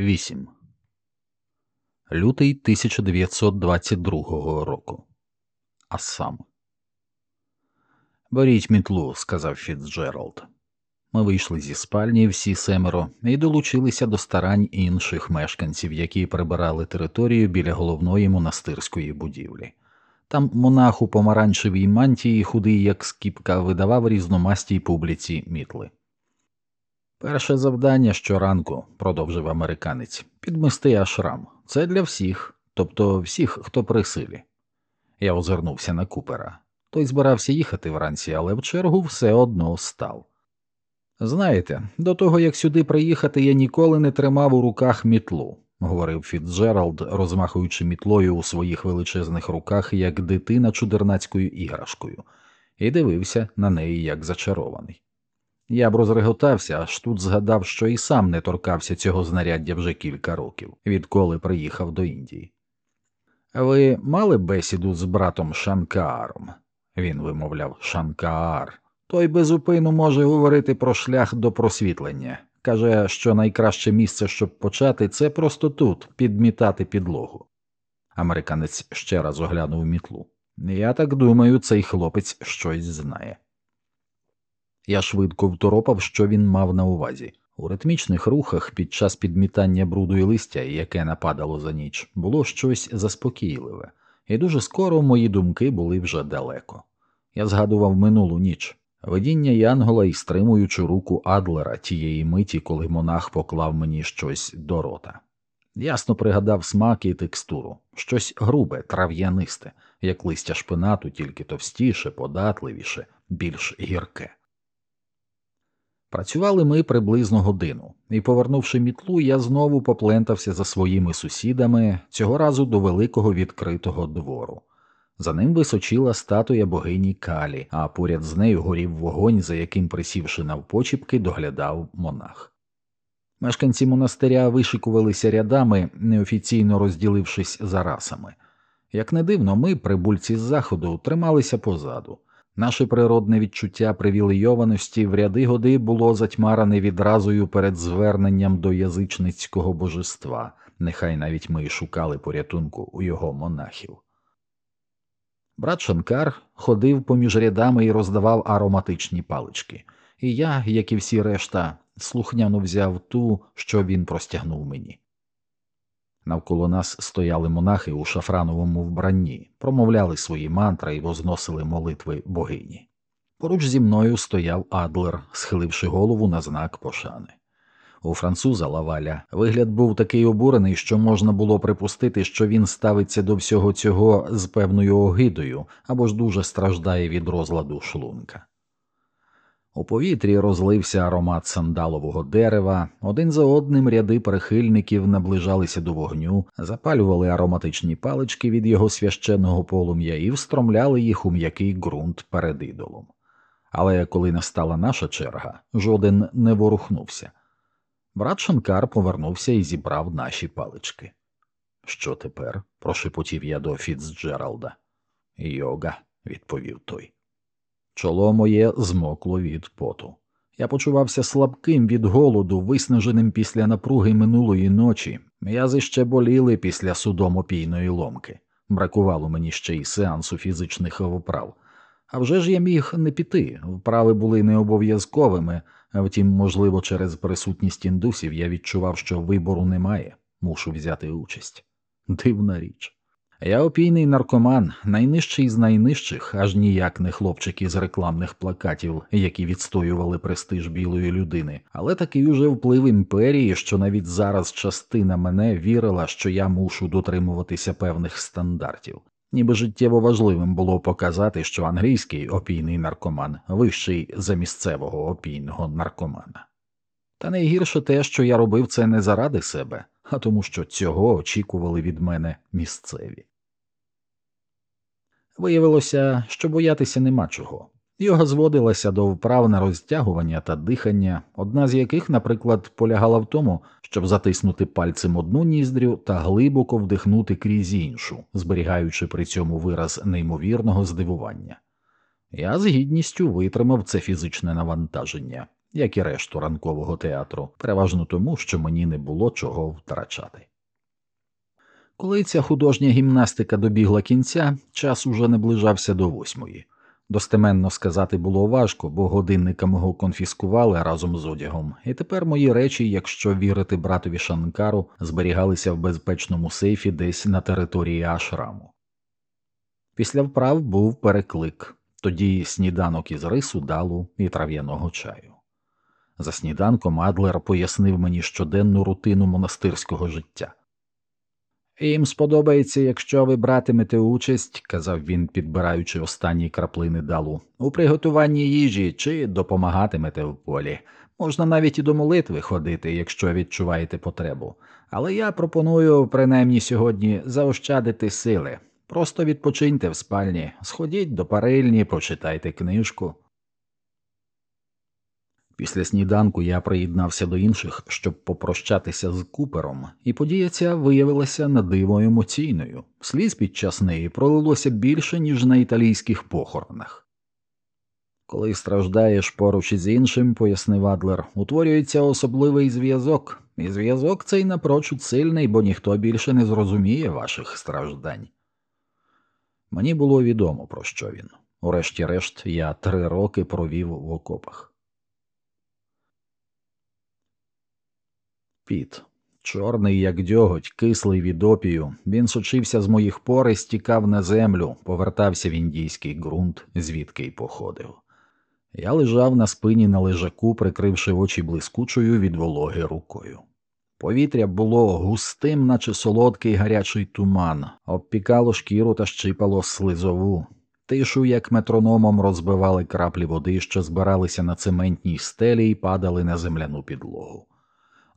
8. Лютий 1922 року. Ассам. Беріть мітлу, сказав Фіцджеральд. Ми вийшли зі спальні всі семеро і долучилися до старань інших мешканців, які прибирали територію біля головної монастирської будівлі. Там монах у помаранчевій мантії, худий як скіпка, видавав різномастій публіці мітли. Перше завдання щоранку, продовжив американець, підмести ашрам. Це для всіх, тобто всіх, хто при силі. Я озирнувся на купера. Той збирався їхати вранці, але в чергу все одно став. Знаєте, до того як сюди приїхати, я ніколи не тримав у руках мітлу, говорив Фіцджеральд, розмахуючи мітлою у своїх величезних руках, як дитина чудернацькою іграшкою, і дивився на неї як зачарований. Я б розреготався, аж тут згадав, що і сам не торкався цього знаряддя вже кілька років, відколи приїхав до Індії. Ви мали бесіду з братом Шанкааром? Він вимовляв Шанкаар. Той безупину може говорити про шлях до просвітлення. Каже, що найкраще місце, щоб почати, це просто тут, підмітати підлогу. Американець ще раз оглянув мітлу. Я так думаю, цей хлопець щось знає. Я швидко второпав, що він мав на увазі. У ритмічних рухах під час підмітання бруду і листя, яке нападало за ніч, було щось заспокійливе, і дуже скоро мої думки були вже далеко. Я згадував минулу ніч, видіння Янгола і стримуючи руку Адлера тієї миті, коли монах поклав мені щось до рота. Ясно пригадав смак і текстуру, щось грубе, трав'янисте, як листя шпинату, тільки товстіше, податливіше, більш гірке. Працювали ми приблизно годину, і, повернувши мітлу, я знову поплентався за своїми сусідами, цього разу до великого відкритого двору. За ним височила статуя богині Калі, а поряд з нею горів вогонь, за яким, присівши навпочіпки, доглядав монах. Мешканці монастиря вишикувалися рядами, неофіційно розділившись за расами. Як не дивно, ми, прибульці з заходу, трималися позаду. Наше природне відчуття привілейованості в ряди годи було затьмарене відразою перед зверненням до язичницького божества, нехай навіть ми шукали порятунку у його монахів. Брат Шанкар ходив поміж рядами і роздавав ароматичні палички, і я, як і всі решта, слухняно взяв ту, що він простягнув мені. Навколо нас стояли монахи у шафрановому вбранні, промовляли свої мантри і возносили молитви богині. Поруч зі мною стояв Адлер, схиливши голову на знак пошани. У француза Лаваля вигляд був такий обурений, що можна було припустити, що він ставиться до всього цього з певною огидою або ж дуже страждає від розладу шлунка. У повітрі розлився аромат сандалового дерева, один за одним ряди прихильників наближалися до вогню, запалювали ароматичні палички від його священного полум'я і встромляли їх у м'який ґрунт перед ідолом. Але коли настала наша черга, жоден не ворухнувся. Брат Шанкар повернувся і зібрав наші палички. Що тепер? прошепотів я до Фіцджералда. Йога, відповів той. Чоло моє змокло від поту. Я почувався слабким від голоду, виснаженим після напруги минулої ночі. М'язи ще боліли після судомопійної ломки. Бракувало мені ще й сеансу фізичних вправ. А вже ж я міг не піти, вправи були не обов'язковими, втім, можливо, через присутність індусів я відчував, що вибору немає, мушу взяти участь. Дивна річ. Я опійний наркоман, найнижчий з найнижчих, аж ніяк не хлопчик із рекламних плакатів, які відстоювали престиж білої людини, але такий уже вплив імперії, що навіть зараз частина мене вірила, що я мушу дотримуватися певних стандартів. Ніби життєво важливим було показати, що англійський опійний наркоман вищий за місцевого опійного наркомана. Та найгірше те, що я робив це не заради себе, а тому, що цього очікували від мене місцеві. Виявилося, що боятися нема чого. Йога зводилася до вправ на розтягування та дихання, одна з яких, наприклад, полягала в тому, щоб затиснути пальцем одну ніздрю та глибоко вдихнути крізь іншу, зберігаючи при цьому вираз неймовірного здивування. Я з гідністю витримав це фізичне навантаження, як і решту ранкового театру, переважно тому, що мені не було чого втрачати. Коли ця художня гімнастика добігла кінця, час уже наближався до восьмої. Достеменно сказати було важко, бо годинника мого конфіскували разом з одягом, і тепер мої речі, якщо вірити братові Шанкару, зберігалися в безпечному сейфі десь на території ашраму. Після вправ був переклик, тоді сніданок із рису, далу і трав'яного чаю. За сніданком Адлер пояснив мені щоденну рутину монастирського життя. Їм сподобається, якщо ви братимете участь, казав він, підбираючи останні краплини далу, у приготуванні їжі чи допомагатимете в полі. Можна навіть і до молитви ходити, якщо відчуваєте потребу. Але я пропоную, принаймні сьогодні, заощадити сили. Просто відпочиньте в спальні, сходіть до парильні, почитайте книжку. Після сніданку я приєднався до інших, щоб попрощатися з купером, і подія ця виявилася на диво емоційною. Сліз під час неї пролилося більше, ніж на італійських похоронах. Коли страждаєш поруч із іншим, пояснив Адлер, утворюється особливий зв'язок, і зв'язок цей напрочуд сильний, бо ніхто більше не зрозуміє ваших страждань. Мені було відомо, про що він. Урешті-решт, я три роки провів в окопах. Піт, чорний, як дьоготь, кислий від опію, він сочився з моїх пор і стікав на землю, повертався в індійський ґрунт, звідки й походив. Я лежав на спині на лежаку, прикривши очі блискучою від вологи рукою. Повітря було густим, наче солодкий гарячий туман, обпікало шкіру та щипало слизову. Тишу, як метрономом, розбивали краплі води, що збиралися на цементній стелі і падали на земляну підлогу.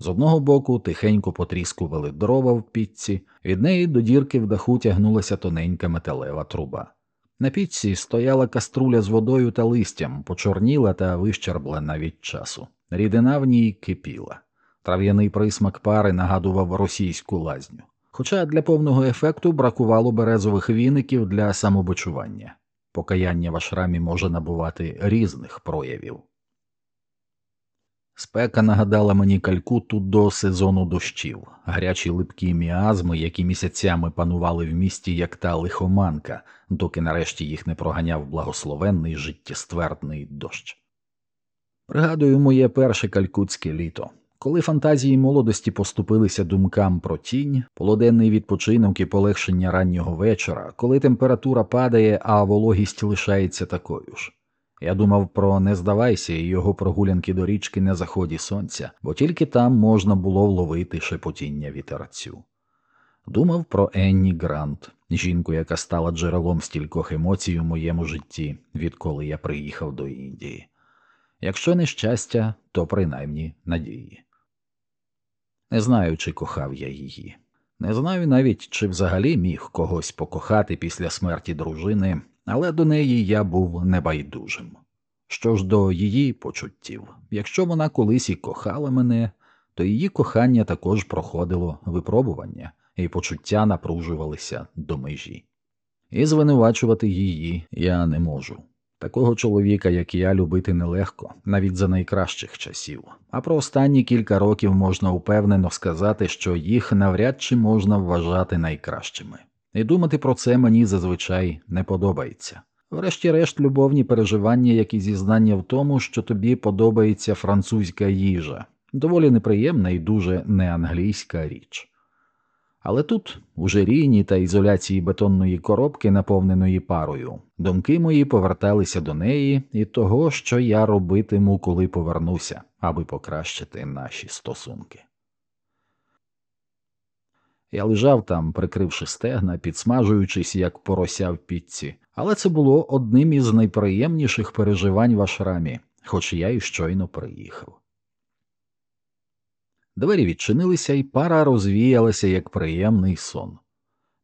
З одного боку тихенько потріскували дрова в пічці, від неї до дірки в даху тягнулася тоненька металева труба. На пічці стояла каструля з водою та листям, почорніла та вищерблена від часу. Рідина в ній кипіла. Трав'яний присмак пари нагадував російську лазню. Хоча для повного ефекту бракувало березових віників для самобочування. Покаяння в ашрамі може набувати різних проявів. Спека нагадала мені калькуту до сезону дощів, гарячі липкі міазми, які місяцями панували в місті, як та лихоманка, доки нарешті їх не проганяв благословенний життєствердний дощ. Пригадую моє перше калькутське літо. Коли фантазії молодості поступилися думкам про тінь, полуденний відпочинок і полегшення раннього вечора, коли температура падає, а вологість лишається такою ж. Я думав про не здавайся і його прогулянки до річки на заході сонця, бо тільки там можна було вловити шепотіння вітерцю. Думав про Енні Грант, жінку, яка стала джерелом стількох емоцій у моєму житті, відколи я приїхав до Індії. Якщо не щастя, то принаймні надії. Не знаю, чи кохав я її. Не знаю навіть, чи взагалі міг когось покохати після смерті дружини, але до неї я був небайдужим. Що ж до її почуттів, якщо вона колись і кохала мене, то її кохання також проходило випробування, і почуття напружувалися до межі. І звинувачувати її я не можу. Такого чоловіка, як я, любити нелегко, навіть за найкращих часів, а про останні кілька років можна упевнено сказати, що їх навряд чи можна вважати найкращими і думати про це мені зазвичай не подобається. Врешті-решт, любовні переживання, як і зізнання в тому, що тобі подобається французька їжа, доволі неприємна і дуже неанглійська річ. Але тут, у жерійні та ізоляції бетонної коробки, наповненої парою, думки мої поверталися до неї і того, що я робитиму, коли повернуся, аби покращити наші стосунки. Я лежав там, прикривши стегна, підсмажуючись, як порося в пітці, але це було одним із найприємніших переживань в ашрамі, хоч я й щойно приїхав. Двері відчинилися, і пара розвіялася як приємний сон.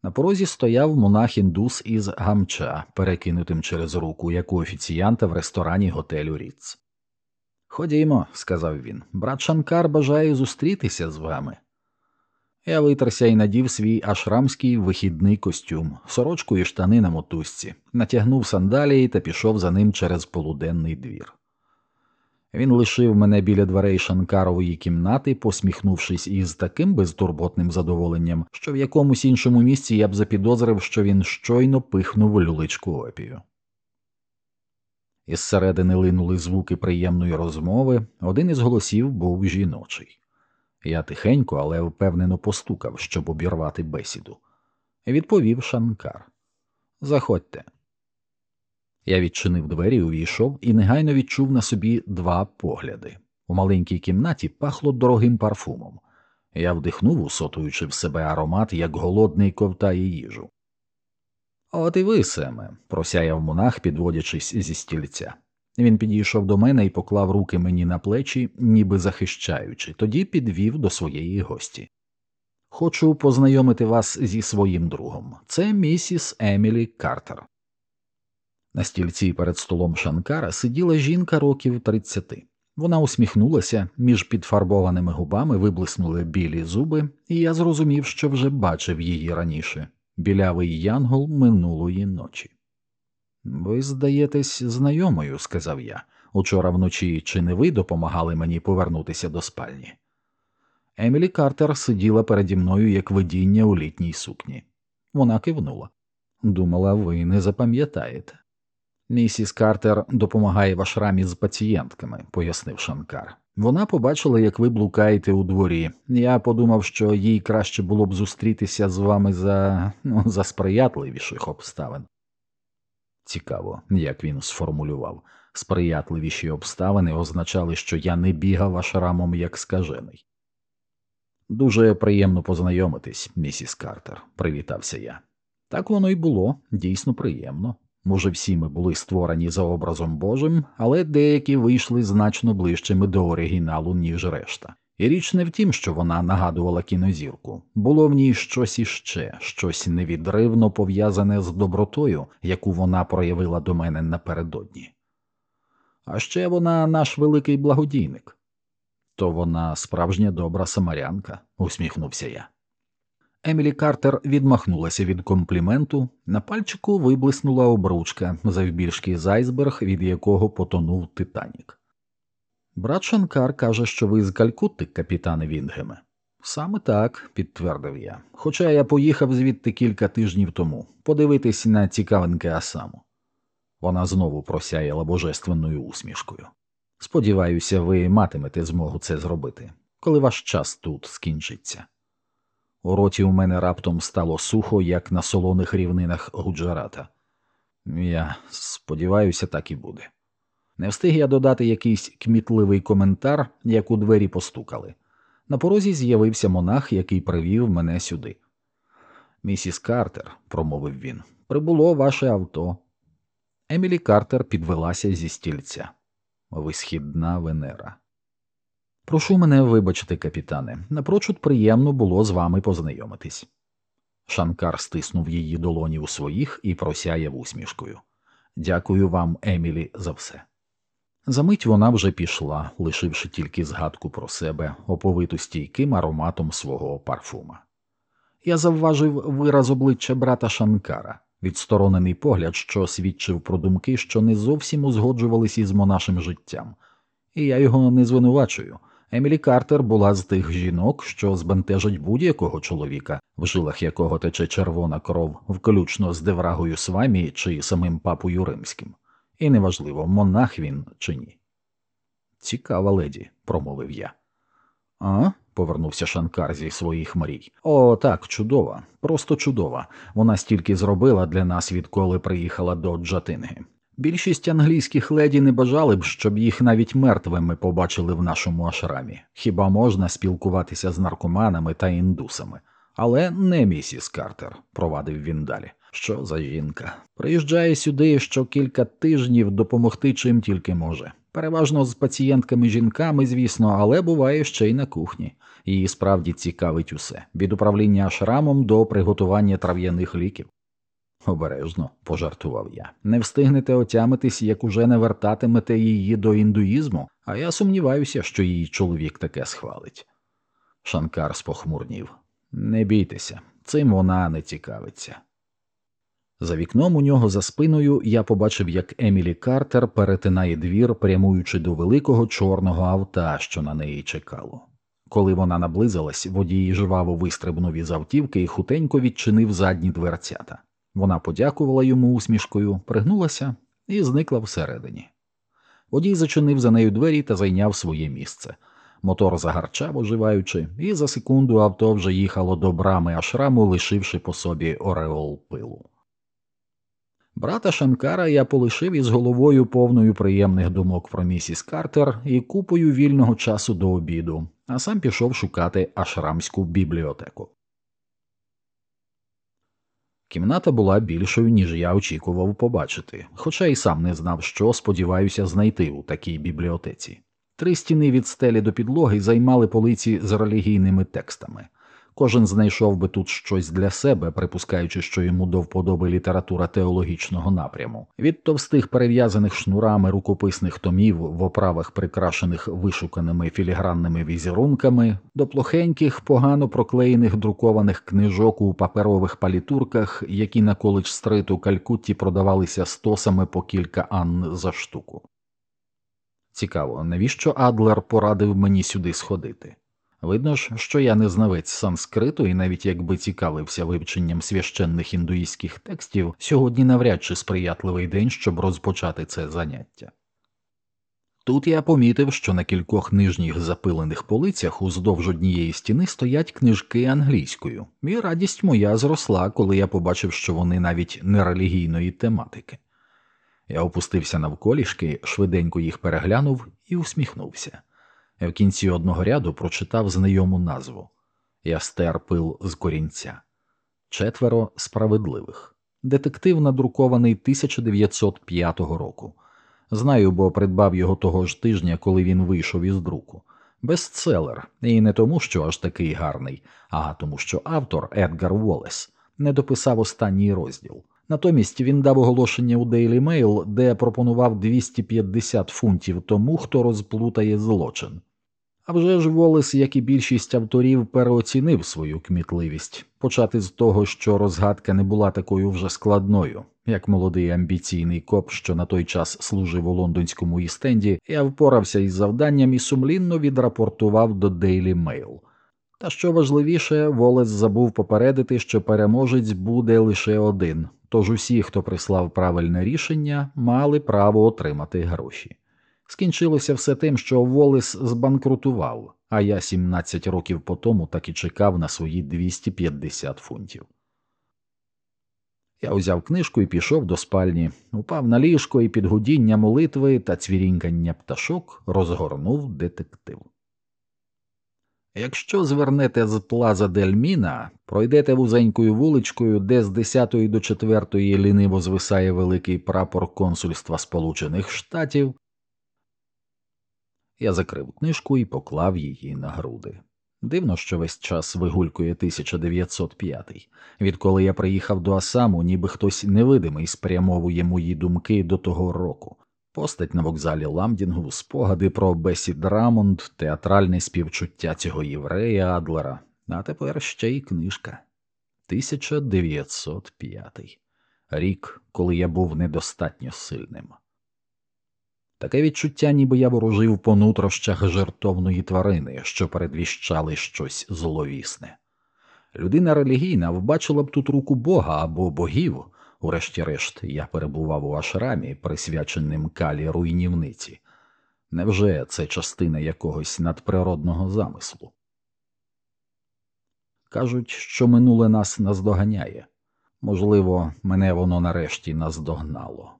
На порозі стояв монах індус із гамча, перекинутим через руку, як у офіціянта в ресторані готелю Ріц. Ходімо, сказав він, брат Шанкар бажає зустрітися з вами. Я витерся і надів свій ашрамський вихідний костюм, сорочку і штани на мотузці, натягнув сандалії та пішов за ним через полуденний двір. Він лишив мене біля дверей Шанкарової кімнати, посміхнувшись із таким безтурботним задоволенням, що в якомусь іншому місці я б запідозрив, що він щойно пихнув люличку опію. Із середини линули звуки приємної розмови, один із голосів був жіночий. Я тихенько, але впевнено постукав, щоб обірвати бесіду. Відповів Шанкар. Заходьте. Я відчинив двері, увійшов і негайно відчув на собі два погляди. У маленькій кімнаті пахло дорогим парфумом. Я вдихнув, усотуючи в себе аромат, як голодний ковтає їжу. От і ви, Семе, просяяв монах, підводячись зі стільця. Він підійшов до мене і поклав руки мені на плечі, ніби захищаючи, тоді підвів до своєї гості. Хочу познайомити вас зі своїм другом. Це місіс Емілі Картер. На стільці перед столом Шанкара сиділа жінка років тридцяти. Вона усміхнулася, між підфарбованими губами виблиснули білі зуби, і я зрозумів, що вже бачив її раніше білявий янгол минулої ночі. Ви здаєтесь знайомою, сказав я. Учора вночі чи не ви допомагали мені повернутися до спальні? Емілі Картер сиділа переді мною як видіння у літній сукні. Вона кивнула. Думала, ви не запам'ятаєте. Місіс Картер допомагає в ашрамі з пацієнтками, пояснив Шанкар. Вона побачила, як ви блукаєте у дворі. Я подумав, що їй краще було б зустрітися з вами за ну, за сприятливіших обставин. Цікаво, як він сформулював. Сприятливіші обставини означали, що я не бігав ашрамом як скажений. Дуже приємно познайомитись, місіс Картер, привітався я. Так воно й було, дійсно приємно. Може, всі ми були створені за образом Божим, але деякі вийшли значно ближчими до оригіналу, ніж решта. І річ не в тім, що вона нагадувала кінозірку, було в ній щось іще, щось невідривно пов'язане з добротою, яку вона проявила до мене напередодні. А ще вона наш великий благодійник. То вона справжня добра самарянка, усміхнувся я. Емілі Картер відмахнулася від компліменту, на пальчику виблиснула обручка, завбільшки з айсберг, від якого потонув Титанік. Брат Шанкар каже, що ви з Калькутти, капітане Вінгеме. Саме так, підтвердив я, хоча я поїхав звідти кілька тижнів тому подивитись на цікавинки Асаму. Вона знову просяяла божественною усмішкою. Сподіваюся, ви матимете змогу це зробити, коли ваш час тут скінчиться. У роті у мене раптом стало сухо, як на солоних рівнинах Гуджарата. Я сподіваюся, так і буде. Не встиг я додати якийсь кмітливий коментар, як у двері постукали. На порозі з'явився монах, який привів мене сюди. Місіс Картер, промовив він, прибуло ваше авто. Емілі Картер підвелася зі стільця. Висхідна Венера. Прошу мене вибачити, капітане, напрочуд приємно було з вами познайомитись. Шанкар стиснув її долоні у своїх і просяяв усмішкою. Дякую вам, Емілі, за все. Замить вона вже пішла, лишивши тільки згадку про себе, оповиту стійким ароматом свого парфума. Я завважив вираз обличчя брата Шанкара, відсторонений погляд, що свідчив про думки, що не зовсім узгоджувались із монашим життям, і я його не звинувачую. Емілі Картер була з тих жінок, що збентежить будь-якого чоловіка, в жилах якого тече червона кров, включно з Деврагою Свамі чи самим папою римським, і неважливо, монах він чи ні. Цікава леді, промовив я. А? повернувся Шанкар зі своїх мрій. О, так, чудова, просто чудова. Вона стільки зробила для нас, відколи приїхала до Джатинги. Більшість англійських леді не бажали б, щоб їх навіть мертвими побачили в нашому ашрамі. Хіба можна спілкуватися з наркоманами та індусами? Але не місіс Картер, провадив він далі. Що за жінка? Приїжджає сюди що кілька тижнів допомогти чим тільки може. Переважно з пацієнтками жінками, звісно, але буває ще й на кухні. Її справді цікавить усе від управління ашрамом до приготування трав'яних ліків. Обережно, пожартував я, не встигнете отямитись, як уже не вертатимете її до індуїзму, а я сумніваюся, що її чоловік таке схвалить. Шанкар спохмурнів. Не бійтеся, цим вона не цікавиться. За вікном у нього за спиною я побачив, як Емілі Картер перетинає двір, прямуючи до великого чорного авта, що на неї чекало. Коли вона наблизилась, водій жваво вистрибнув із автівки і хутенько відчинив задні дверцята. Вона подякувала йому усмішкою, пригнулася і зникла всередині. Водій зачинив за нею двері та зайняв своє місце. Мотор загарчав, оживаючи, і за секунду авто вже їхало до брами ашраму, лишивши по собі ореол пилу. Брата Шанкара я полишив із головою повною приємних думок про місіс Картер і купою вільного часу до обіду, а сам пішов шукати ашрамську бібліотеку. Кімната була більшою, ніж я очікував побачити, хоча й сам не знав, що сподіваюся знайти у такій бібліотеці. Три стіни від стелі до підлоги займали полиці з релігійними текстами. Кожен знайшов би тут щось для себе, припускаючи, що йому до вподоби література теологічного напряму. Від товстих перев'язаних шнурами рукописних томів в оправах, прикрашених вишуканими філігранними візерунками, до плохеньких, погано проклеєних друкованих книжок у паперових палітурках, які на коледж стриту Калькутті продавалися стосами по кілька ан за штуку. Цікаво, навіщо Адлер порадив мені сюди сходити? Видно ж, що я не знавець санскриту, і навіть якби цікавився вивченням священних індуїстських текстів, сьогодні навряд чи сприятливий день, щоб розпочати це заняття. Тут я помітив, що на кількох нижніх запилених полицях уздовж однієї стіни стоять книжки англійською, і радість моя зросла, коли я побачив, що вони навіть не релігійної тематики. Я опустився навколішки, швиденько їх переглянув і усміхнувся. В кінці одного ряду прочитав знайому назву Я стер пил з корінця. Четверо справедливих. Детектив надрукований 1905 року. Знаю, бо придбав його того ж тижня, коли він вийшов із друку. Бестселер, і не тому, що аж такий гарний, а тому, що автор Едгар Волес не дописав останній розділ. Натомість він дав оголошення у Daily Mail, де пропонував 250 фунтів тому, хто розплутає злочин. А вже ж Волес, як і більшість авторів, переоцінив свою кмітливість, почати з того, що розгадка не була такою вже складною, як молодий амбіційний коп, що на той час служив у лондонському істенді, я впорався із завданням і сумлінно відрапортував до Daily Mail. Та що важливіше, Волес забув попередити, що переможець буде лише один, тож усі, хто прислав правильне рішення, мали право отримати гроші. Скінчилося все тим, що Волес збанкрутував, а я 17 років по тому так і чекав на свої 250 фунтів. Я узяв книжку і пішов до спальні, упав на ліжко і під гудіння молитви та цвірінькання пташок розгорнув детектив. Якщо звернете з плаза Дельміна, пройдете вузенькою вуличкою, де з 10 до 4 ліниво звисає великий прапор консульства Сполучених Штатів, я закрив книжку і поклав її на груди. Дивно, що весь час вигулькує 1905 Відколи я приїхав до Асаму, ніби хтось невидимий спрямовує мої думки до того року. Постать на вокзалі Ламдінгу, спогади про Бесі Драмонд, театральне співчуття цього єврея Адлера, а тепер ще й книжка. 1905 рік, коли я був недостатньо сильним. Таке відчуття, ніби я ворожив по нутрощах жертовної тварини, що передвіщали щось зловісне. Людина релігійна вбачила б тут руку Бога або богів, урешті-решт, я перебував у ашрамі, присвяченим калі руйнівниці. Невже це частина якогось надприродного замислу? Кажуть, що минуле нас наздоганяє можливо, мене воно нарешті наздогнало.